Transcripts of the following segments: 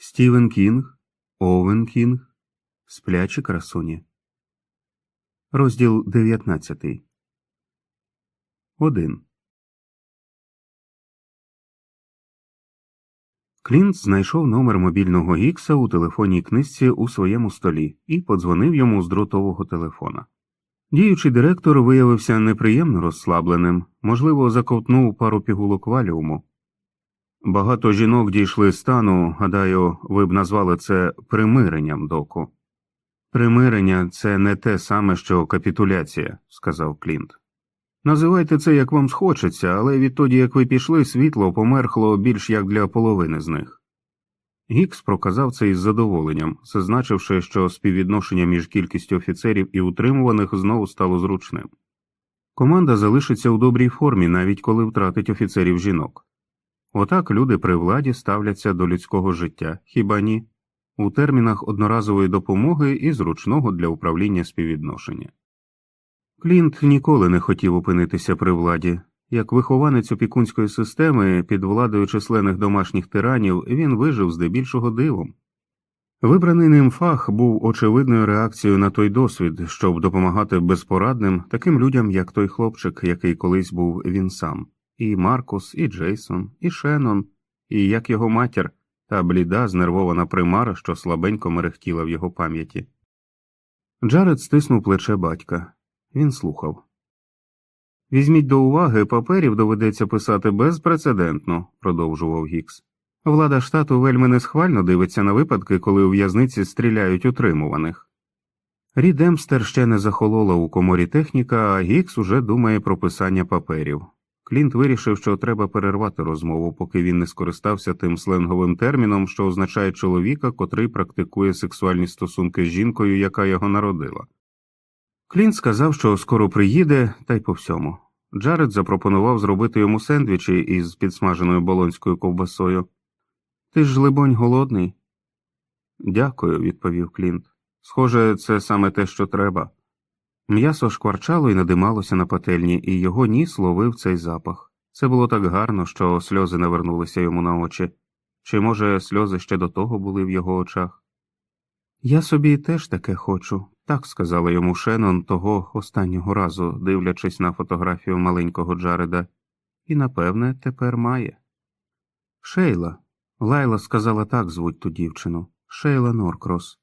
Стівен Кінг, Овен Кінг, Сплячі красуні. Розділ 19. 1. Клінт знайшов номер мобільного Гікса у телефонній книжці у своєму столі і подзвонив йому з дротового телефона. Діючий директор виявився неприємно розслабленим, можливо, заковтнув пару пігулок валіуму. Багато жінок дійшли стану, гадаю, ви б назвали це примиренням доку. Примирення це не те саме, що капітуляція, сказав Клінт. Називайте це як вам схочеться, але відтоді, як ви пішли, світло померхло більш як для половини з них. Гікс проказав це із задоволенням, зазначивши, що співвідношення між кількістю офіцерів і утримуваних знову стало зручним. Команда залишиться у добрій формі, навіть коли втратить офіцерів жінок. Отак люди при владі ставляться до людського життя, хіба ні, у термінах одноразової допомоги і зручного для управління співвідношення. Клінт ніколи не хотів опинитися при владі. Як вихованець опікунської системи під владою численних домашніх тиранів він вижив здебільшого дивом. Вибраний ним фах був очевидною реакцією на той досвід, щоб допомагати безпорадним таким людям, як той хлопчик, який колись був він сам, і Маркус, і Джейсон, і Шеннон, і як його матір, та бліда, знервована примара, що слабенько мерехтіла в його пам'яті. Джаред стиснув плече батька. Він слухав. Візьміть до уваги, паперів доведеться писати безпрецедентно, продовжував Гікс. Влада штату вельми несхвально дивиться на випадки, коли у в'язниці стріляють утримуваних. Рі Демпстер ще не захолола у коморі техніка, а Гікс уже думає про писання паперів. Клінт вирішив, що треба перервати розмову, поки він не скористався тим сленговим терміном, що означає чоловіка, котрий практикує сексуальні стосунки з жінкою, яка його народила. Клінт сказав, що скоро приїде, та й по всьому. Джаред запропонував зробити йому сендвічі із підсмаженою болонською ковбасою. Ти ж, либонь, голодний? Дякую, відповів Клінт. Схоже, це саме те, що треба. М'ясо шкварчало і надималося на пательні, і його ніс ловив цей запах. Це було так гарно, що сльози навернулися йому на очі. Чи, може, сльози ще до того були в його очах? Я собі теж таке хочу, так сказала йому Шеннон того останнього разу, дивлячись на фотографію маленького Джареда, і, напевне, тепер має. Шейла. Лайла сказала так звуть ту дівчину Шейла Норкрос.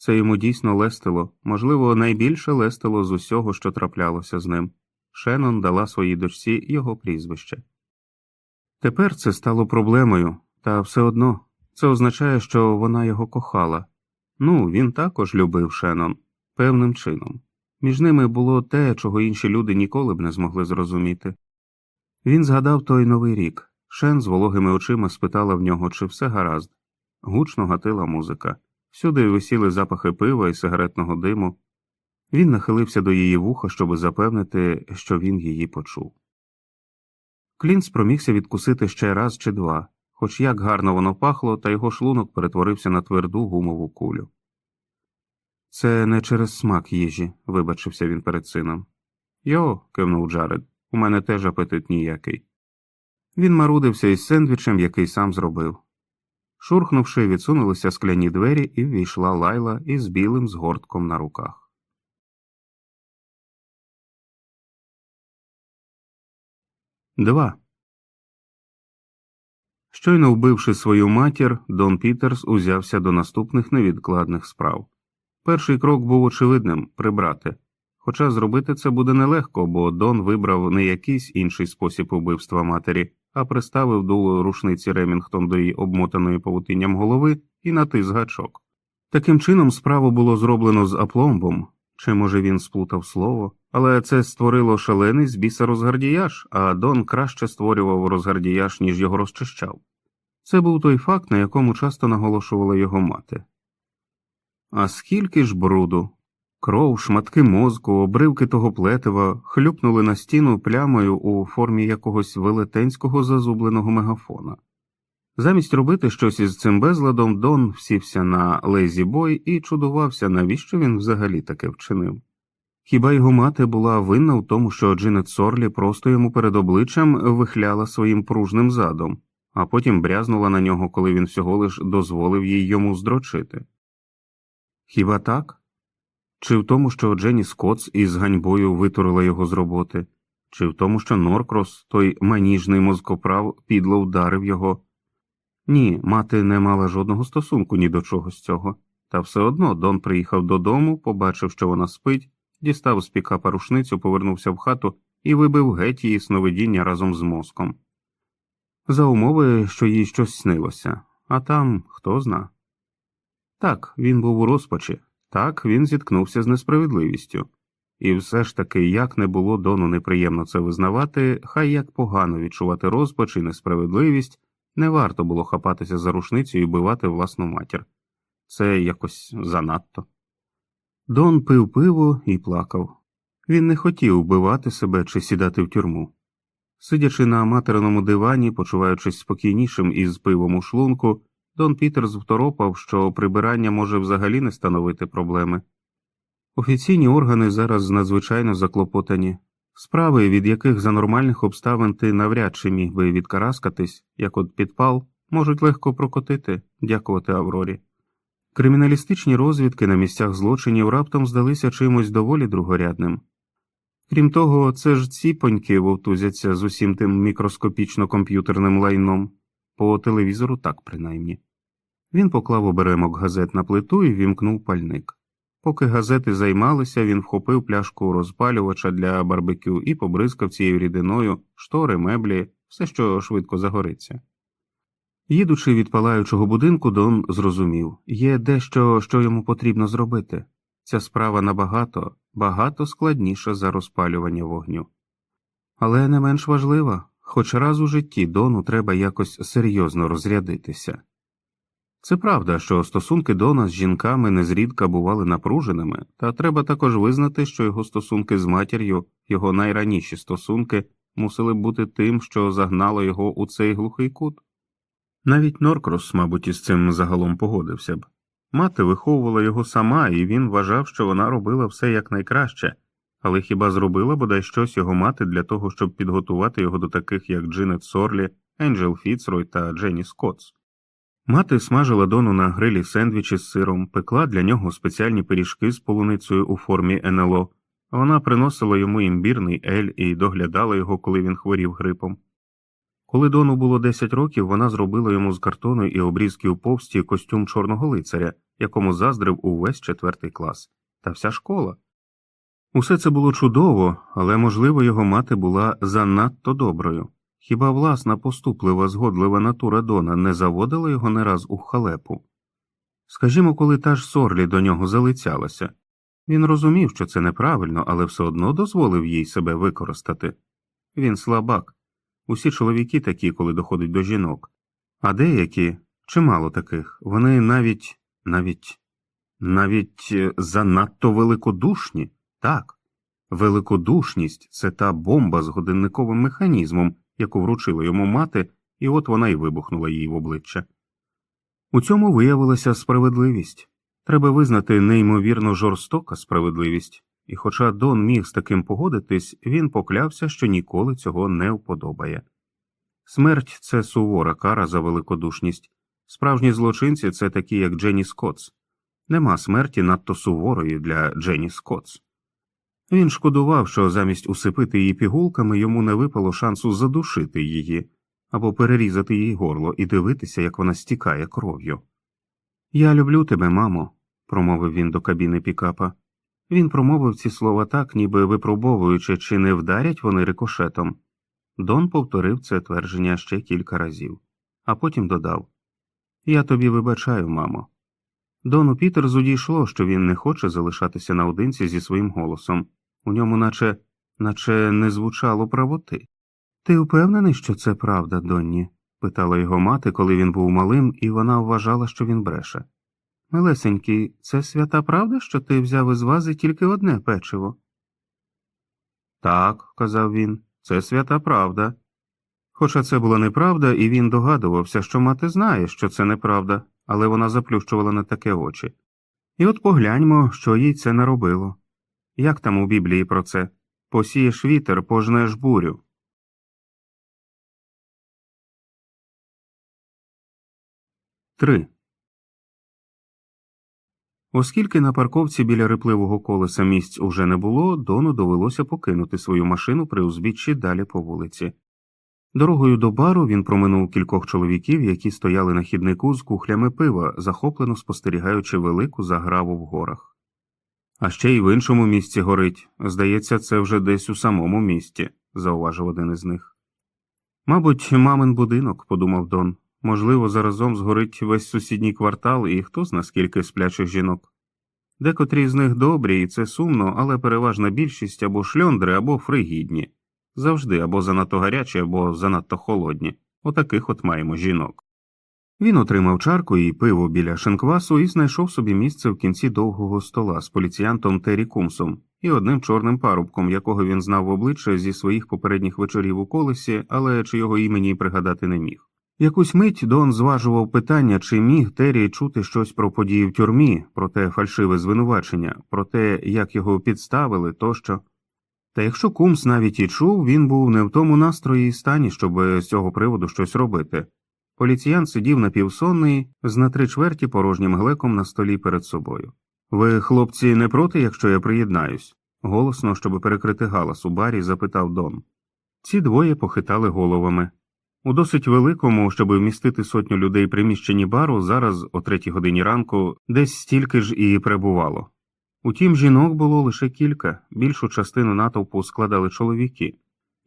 Це йому дійсно лестило, можливо, найбільше лестило з усього, що траплялося з ним. Шеннон дала своїй дочці його прізвище. Тепер це стало проблемою, та все одно це означає, що вона його кохала. Ну, він також любив Шеннон певним чином. Між ними було те, чого інші люди ніколи б не змогли зрозуміти. Він згадав той новий рік. Шен з вологими очима спитала в нього, чи все гаразд. Гучно гатила музика. Всюди висіли запахи пива і сигаретного диму. Він нахилився до її вуха, щоб запевнити, що він її почув. Клін спромігся відкусити ще раз чи два, хоч як гарно воно пахло, та його шлунок перетворився на тверду гумову кулю. Це не через смак їжі, вибачився він перед сином. Йо, кивнув Джаред, у мене теж апетит ніякий. Він марудився із сендвічем, який сам зробив. Шурхнувши, відсунулися скляні двері, і ввійшла лайла із білим згортком на руках. Два. Щойно вбивши свою матір, Дон Пітерс узявся до наступних невідкладних справ. Перший крок був очевидним прибрати, хоча зробити це буде нелегко, бо Дон вибрав не якийсь інший спосіб убивства матері, а приставив дуло рушниці Ремінгтон до її обмотаної павутинням голови і натис гачок. Таким чином, справу було зроблено з апломбом, чи, може, він сплутав слово, але це створило шалений з біса розгардіяж, а Дон краще створював розгардіяж, ніж його розчищав. Це був той факт, на якому часто наголошувала його мати. А скільки ж бруду. Кров, шматки мозку, обривки того плетива хлюпнули на стіну плямою у формі якогось велетенського зазубленого мегафона. Замість робити щось із цим безладом, Дон всівся на La-Z-Boy і чудувався, навіщо він взагалі таке вчинив. Хіба його мати була винна в тому, що Джинет Сорлі просто йому перед обличчям вихляла своїм пружним задом, а потім брязнула на нього, коли він всього лиш дозволив їй йому здрочити. Хіба так? Чи в тому, що Дженіс Коутс із ганьбою витурила його з роботи, чи в тому, що Норкрос, той маніжний мозкоправ, підло вдарив його? Ні, мати не мала жодного стосунку ні до чого з цього, та все одно Дон приїхав додому, побачив, що вона спить, дістав з пікапа рушницю, повернувся в хату і вибив геть її сновидіння разом з мозком. За умови, що їй щось снилося, а там хто зна. Так, він був у розпачі, так він зіткнувся з несправедливістю. І все ж таки, як не було дону неприємно це визнавати, хай як погано відчувати розпач і несправедливість, не варто було хапатися за рушницю і вбивати власну матір. Це якось занадто. Дон пив пиво і плакав. Він не хотів вбивати себе чи сідати в тюрму. Сидячи на материному дивані, почуваючись спокійнішим із пивом у шлунку, Дон Пітерс второпав, що прибирання може взагалі не становити проблеми. Офіційні органи зараз надзвичайно заклопотані, справи, від яких за нормальних обставин ти навряд чи міг би відкараскатись, як от підпал, можуть легко прокотити, дякувати Аврорі. Криміналістичні розвідки на місцях злочинів раптом здалися чимось доволі другорядним. Крім того, це ж ці поньки вовтузяться з усім тим мікроскопічно комп'ютерним лайном, по телевізору так принаймні. Він поклав оберемок газет на плиту і вімкнув пальник. Поки газети займалися, він вхопив пляшку розпалювача для барбекю і побризкав цією рідиною штори, меблі, все, що швидко загориться. Їдучи від палаючого будинку, Дон зрозумів є дещо, що йому потрібно зробити. Ця справа набагато, багато складніша за розпалювання вогню. Але не менш важлива, хоч раз у житті Дону треба якось серйозно розрядитися. Це правда, що стосунки Дона з жінками незрідка бували напруженими, та треба також визнати, що його стосунки з матір'ю, його найраніші стосунки, мусили бути тим, що загнало його у цей глухий кут. Навіть Норкрос, мабуть, із цим загалом погодився б. Мати виховувала його сама, і він вважав, що вона робила все якнайкраще, але хіба зробила бодай щось його мати для того, щоб підготувати його до таких, як Джинет Сорлі, Енджел Фіцрой та Дженні Скотс. Мати смажила дону на грилі сендвічі з сиром, пекла для нього спеціальні пиріжки з полуницею у формі НЛО, вона приносила йому імбірний ель і доглядала його, коли він хворів грипом. Коли Дону було 10 років, вона зробила йому з картону і обрізків повсті костюм чорного лицаря, якому заздрив увесь четвертий клас, та вся школа. Усе це було чудово, але, можливо, його мати була занадто доброю. Хіба власна поступлива, згодлива натура Дона не заводила його не раз у халепу? Скажімо, коли та ж Сорлі до нього залицялася, він розумів, що це неправильно, але все одно дозволив їй себе використати. Він слабак. Усі чоловіки такі, коли доходить до жінок, а деякі, чимало таких, вони навіть, навіть, навіть е, занадто великодушні, так. Великодушність це та бомба з годинниковим механізмом, яку вручила йому мати, і от вона й вибухнула їй в обличчя. У цьому виявилася справедливість. Треба визнати неймовірно жорстока справедливість, і, хоча Дон міг з таким погодитись, він поклявся, що ніколи цього не вподобає. Смерть це сувора кара за великодушність. Справжні злочинці це такі, як Дженні Скотс. Нема смерті надто суворої для Дженні Скотс. Він шкодував, що замість усипити її пігулками йому не випало шансу задушити її або перерізати їй горло і дивитися, як вона стікає кров'ю. Я люблю тебе, мамо, промовив він до кабіни пікапа. Він промовив ці слова так, ніби випробовуючи, чи не вдарять вони рикошетом. Дон повторив це твердження ще кілька разів, а потім додав Я тобі вибачаю, мамо. Дону Пітерзу дійшло, що він не хоче залишатися наодинці зі своїм голосом. У ньому наче наче не звучало правоти. Ти впевнений, що це правда, Донні? питала його мати, коли він був малим, і вона вважала, що він бреше. Милесенький, це свята правда, що ти взяв із вази тільки одне печиво? Так, казав він, це свята правда. Хоча це була неправда, і він догадувався, що мати знає, що це неправда, але вона заплющувала на таке очі. І от погляньмо, що їй це наробило. Як там у Біблії про це? Посієш вітер, пожнеш бурю. 3. Оскільки на парковці біля рипливого колеса місць уже не було, Дону довелося покинути свою машину при узбіччі далі по вулиці. Дорогою до бару він проминув кількох чоловіків, які стояли на хіднику з кухлями пива, захоплено спостерігаючи велику заграву в горах. А ще й в іншому місці горить. Здається, це вже десь у самому місті, зауважив один із них. Мабуть, мамин будинок, подумав Дон. Можливо, заразом згорить весь сусідній квартал і хто зна скільки сплячих жінок. Декотрі з них добрі, і це сумно, але переважна більшість або шльондри, або фригідні. Завжди або занадто гарячі, або занадто холодні. Отаких от маємо жінок. Він отримав чарку і пиво біля шинквасу і знайшов собі місце в кінці довгого стола з поліціянтом Террі Кумсом і одним чорним парубком, якого він знав в обличчя зі своїх попередніх вечорів у колесі, але чи його імені пригадати не міг. Якусь мить Дон зважував питання, чи міг Террі чути щось про події в тюрмі, про те фальшиве звинувачення, про те, як його підставили тощо. Та якщо Кумс навіть і чув, він був не в тому настрої і стані, щоб з цього приводу щось робити. Поліціян сидів напівсонний з на три чверті порожнім глеком на столі перед собою. Ви, хлопці, не проти, якщо я приєднаюсь? голосно, щоб перекрити галас у барі, запитав Дон. Ці двоє похитали головами. У досить великому, щоб вмістити сотню людей приміщенні бару, зараз, о третій годині ранку, десь стільки ж і перебувало. Утім, жінок було лише кілька, більшу частину натовпу складали чоловіки.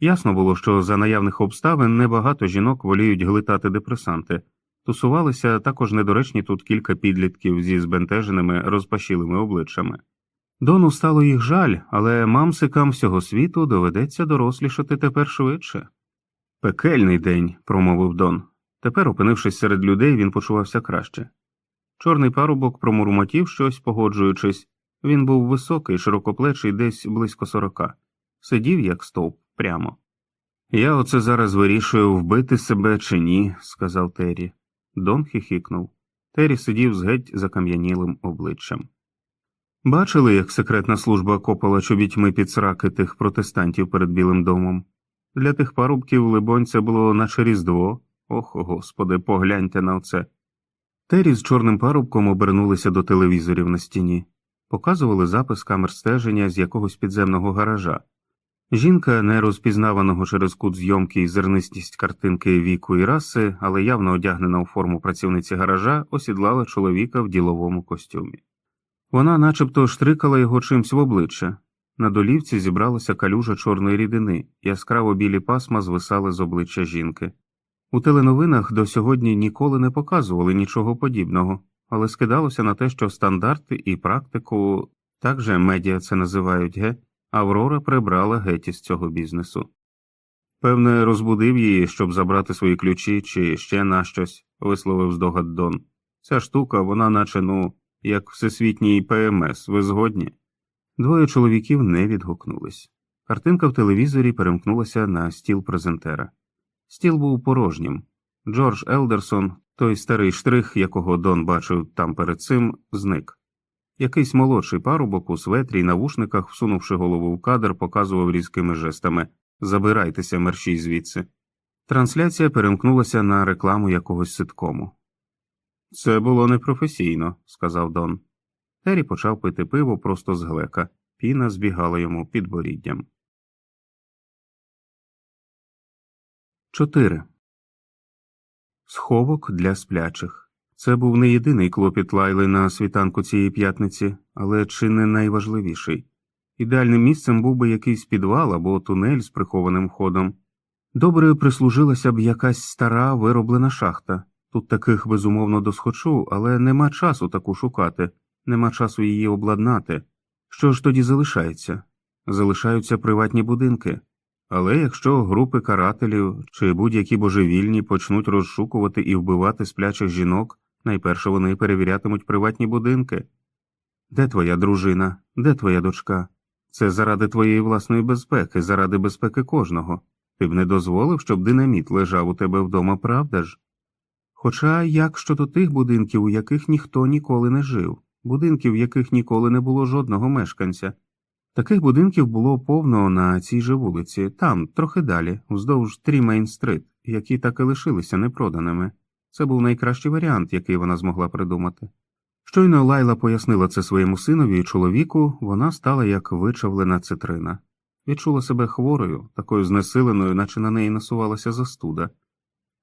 Ясно було, що за наявних обставин небагато жінок воліють глитати депресанти, тусувалися також недоречні тут кілька підлітків зі збентеженими розпашілими обличчями. Дону стало їх жаль, але мамсикам всього світу доведеться дорослішати тепер швидше. Пекельний день, промовив Дон. Тепер, опинившись серед людей, він почувався краще. Чорний парубок промурмотів щось, погоджуючись, він був високий, широкоплечий, десь близько сорока, сидів, як стовп, прямо. Я оце зараз вирішую, вбити себе чи ні, сказав Террі. Дон хихікнув. Террі сидів з геть закам'янілим обличчям. Бачили, як секретна служба копала чобітьми під сраки тих протестантів перед Білим домом. Для тих парубків, либонь, це було наче різдво. Ох, господи, погляньте на оце. Террі з чорним парубком обернулися до телевізорів на стіні, показували запис камер стеження з якогось підземного гаража. Жінка, не розпізнаваного через кут зйомки і зернистість картинки віку і раси, але явно одягнена у форму працівниці гаража, осідлала чоловіка в діловому костюмі. Вона начебто штрикала його чимсь в обличчя. На долівці зібралася калюжа чорної рідини, яскраво білі пасма звисали з обличчя жінки. У теленовинах до сьогодні ніколи не показували нічого подібного, але скидалося на те, що стандарти і практику, так же медіа це називають ге, Аврора прибрала геть із цього бізнесу. Певне, розбудив її, щоб забрати свої ключі чи ще на щось, висловив здогад Дон. Ця штука, вона наче ну, як всесвітній ПМС, ви згодні? Двоє чоловіків не відгукнулись. Картинка в телевізорі перемкнулася на стіл презентера. Стіл був порожнім. Джордж Елдерсон, той старий штрих, якого Дон бачив там перед цим, зник. Якийсь молодший парубок у светрі й навушниках, всунувши голову в кадр, показував різкими жестами Забирайтеся, мерщій звідси. Трансляція перемкнулася на рекламу якогось ситкому. Це було непрофесійно, сказав Дон. Террі почав пити пиво просто з глека, піна збігала йому під боріддям. 4. Сховок для сплячих. Це був не єдиний клопіт Лайли на світанку цієї п'ятниці, але чи не найважливіший. Ідеальним місцем був би якийсь підвал або тунель з прихованим входом. Добре прислужилася б якась стара вироблена шахта. Тут таких безумовно досхочу, але нема часу таку шукати, нема часу її обладнати. Що ж тоді залишається? Залишаються приватні будинки. Але якщо групи карателів чи будь-які божевільні почнуть розшукувати і вбивати сплячих жінок, найперше вони перевірятимуть приватні будинки. Де твоя дружина? Де твоя дочка? Це заради твоєї власної безпеки, заради безпеки кожного. Ти б не дозволив, щоб динаміт лежав у тебе вдома, правда ж? Хоча як щодо тих будинків, у яких ніхто ніколи не жив, будинків, в яких ніколи не було жодного мешканця. Таких будинків було повно на цій же вулиці, там, трохи далі, вздовж Трімейн-стрит, які так і лишилися непроданими. Це був найкращий варіант, який вона змогла придумати. Щойно Лайла пояснила це своєму синові і чоловіку, вона стала як вичавлена цитрина. Відчула себе хворою, такою знесиленою, наче на неї насувалася застуда.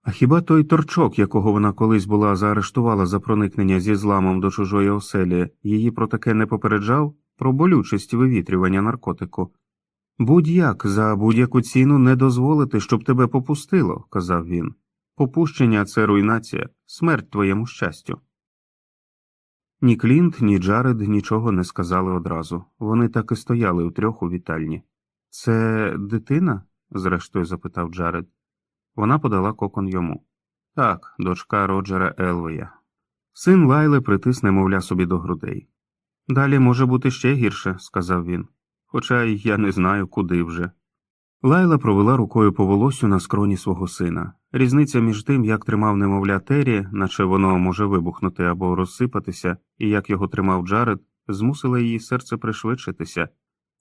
А хіба той торчок, якого вона колись була заарештувала за проникнення зі зламом до чужої оселі, її про таке не попереджав про болючість вивітрювання наркотику? Будь-як за будь-яку ціну не дозволити, щоб тебе попустило, казав він. Попущення це руйнація, смерть твоєму щастю. Ні Клінт, ні Джаред нічого не сказали одразу. Вони так і стояли утрьох у вітальні. Це дитина? зрештою запитав Джаред. Вона подала кокон йому. Так, дочка Роджера Елвея. Син Лайли притис немовля собі до грудей. Далі може бути ще гірше, сказав він, хоча я не знаю, куди вже. Лайла провела рукою по волосю на скроні свого сина. Різниця між тим, як тримав немовля Террі, наче воно може вибухнути або розсипатися, і як його тримав Джаред, змусила її серце пришвидшитися.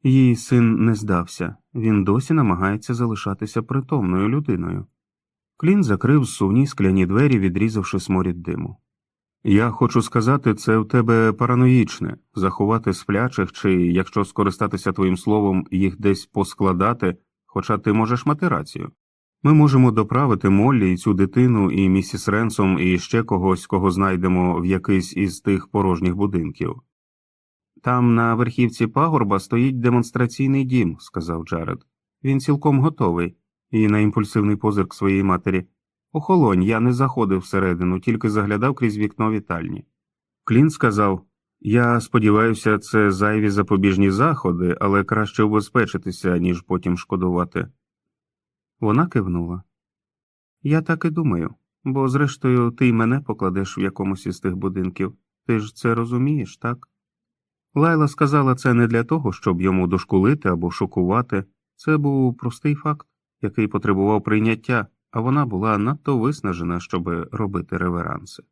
Її син не здався, він досі намагається залишатися притомною людиною. Клін закрив сувні скляні двері, відрізавши сморід диму. Я хочу сказати, це в тебе параноїчне заховати сплячих чи, якщо скористатися твоїм словом, їх десь поскладати, хоча ти можеш мати рацію. Ми можемо доправити Моллі і цю дитину, і місіс Ренсом, і ще когось, кого знайдемо в якийсь із тих порожніх будинків. Там на верхівці пагорба стоїть демонстраційний дім, сказав Джаред. Він цілком готовий, і на імпульсивний позирк своєї матері. Охолонь, я не заходив всередину, тільки заглядав крізь вікно вітальні. Клін сказав Я сподіваюся, це зайві запобіжні заходи, але краще убезпечитися, ніж потім шкодувати. Вона кивнула. Я так і думаю, бо, зрештою, ти й мене покладеш в якомусь із тих будинків. Ти ж це розумієш, так? Лайла сказала це не для того, щоб йому дошкулити або шокувати. Це був простий факт, який потребував прийняття, а вона була надто виснажена, щоб робити реверанси.